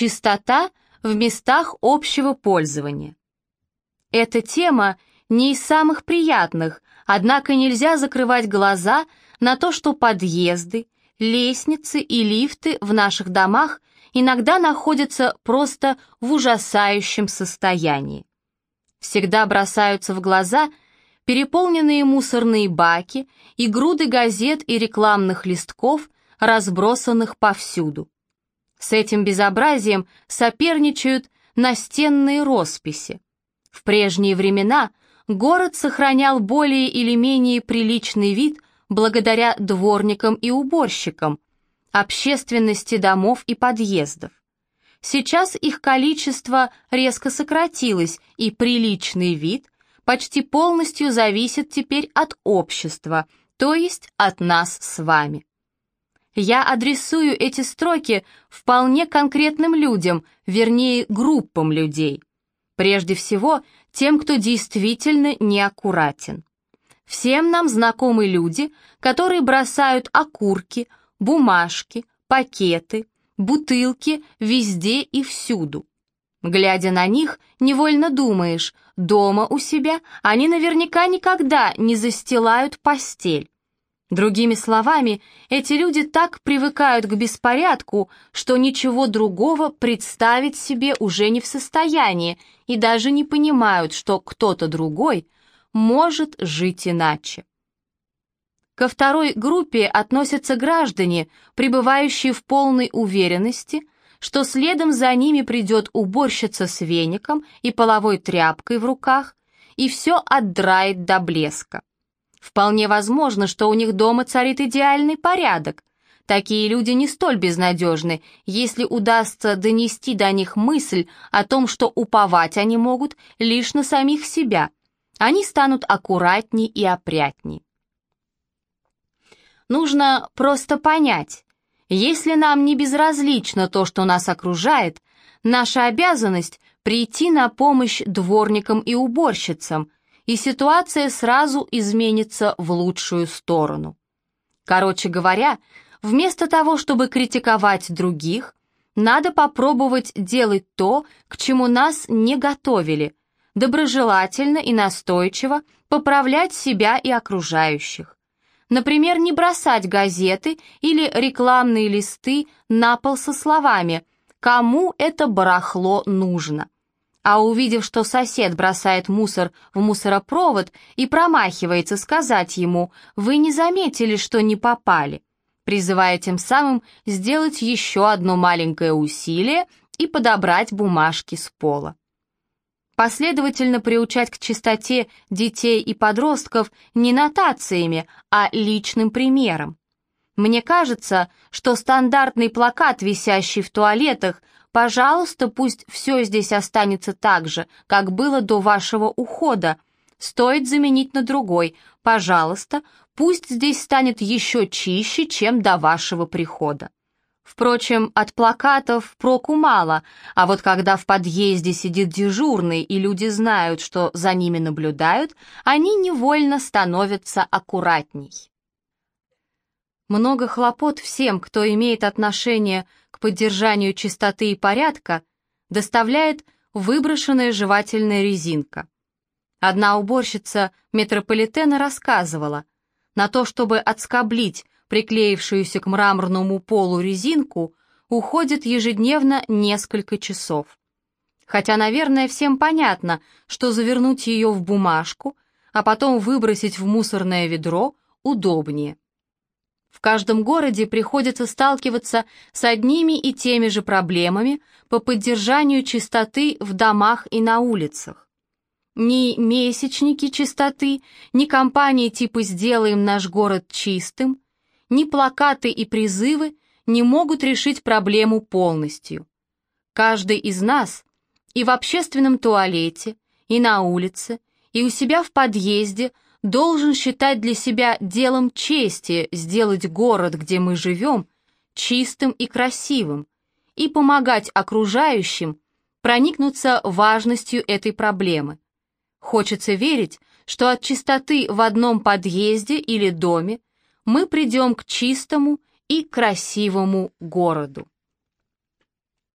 Чистота в местах общего пользования. Эта тема не из самых приятных, однако нельзя закрывать глаза на то, что подъезды, лестницы и лифты в наших домах иногда находятся просто в ужасающем состоянии. Всегда бросаются в глаза переполненные мусорные баки и груды газет и рекламных листков, разбросанных повсюду. С этим безобразием соперничают настенные росписи. В прежние времена город сохранял более или менее приличный вид благодаря дворникам и уборщикам, общественности домов и подъездов. Сейчас их количество резко сократилось, и приличный вид почти полностью зависит теперь от общества, то есть от нас с вами. Я адресую эти строки вполне конкретным людям, вернее, группам людей. Прежде всего, тем, кто действительно неаккуратен. Всем нам знакомы люди, которые бросают окурки, бумажки, пакеты, бутылки везде и всюду. Глядя на них, невольно думаешь, дома у себя они наверняка никогда не застилают постель. Другими словами, эти люди так привыкают к беспорядку, что ничего другого представить себе уже не в состоянии и даже не понимают, что кто-то другой может жить иначе. Ко второй группе относятся граждане, пребывающие в полной уверенности, что следом за ними придет уборщица с веником и половой тряпкой в руках и все отдрает до блеска. Вполне возможно, что у них дома царит идеальный порядок. Такие люди не столь безнадежны, если удастся донести до них мысль о том, что уповать они могут лишь на самих себя. Они станут аккуратней и опрятней. Нужно просто понять, если нам не безразлично то, что нас окружает, наша обязанность прийти на помощь дворникам и уборщицам – и ситуация сразу изменится в лучшую сторону. Короче говоря, вместо того, чтобы критиковать других, надо попробовать делать то, к чему нас не готовили, доброжелательно и настойчиво поправлять себя и окружающих. Например, не бросать газеты или рекламные листы на пол со словами «Кому это барахло нужно?», а увидев, что сосед бросает мусор в мусоропровод и промахивается, сказать ему «Вы не заметили, что не попали», призывая тем самым сделать еще одно маленькое усилие и подобрать бумажки с пола. Последовательно приучать к чистоте детей и подростков не нотациями, а личным примером. Мне кажется, что стандартный плакат, висящий в туалетах, Пожалуйста, пусть все здесь останется так же, как было до вашего ухода. Стоит заменить на другой. Пожалуйста, пусть здесь станет еще чище, чем до вашего прихода. Впрочем, от плакатов проку мало, а вот когда в подъезде сидит дежурный и люди знают, что за ними наблюдают, они невольно становятся аккуратней. Много хлопот всем, кто имеет отношение к поддержанию чистоты и порядка доставляет выброшенная жевательная резинка. Одна уборщица метрополитена рассказывала, на то, чтобы отскоблить приклеившуюся к мраморному полу резинку, уходит ежедневно несколько часов. Хотя, наверное, всем понятно, что завернуть ее в бумажку, а потом выбросить в мусорное ведро удобнее. В каждом городе приходится сталкиваться с одними и теми же проблемами по поддержанию чистоты в домах и на улицах. Ни месячники чистоты, ни компании типа «Сделаем наш город чистым», ни плакаты и призывы не могут решить проблему полностью. Каждый из нас и в общественном туалете, и на улице, и у себя в подъезде – должен считать для себя делом чести сделать город, где мы живем, чистым и красивым, и помогать окружающим проникнуться важностью этой проблемы. Хочется верить, что от чистоты в одном подъезде или доме мы придем к чистому и красивому городу.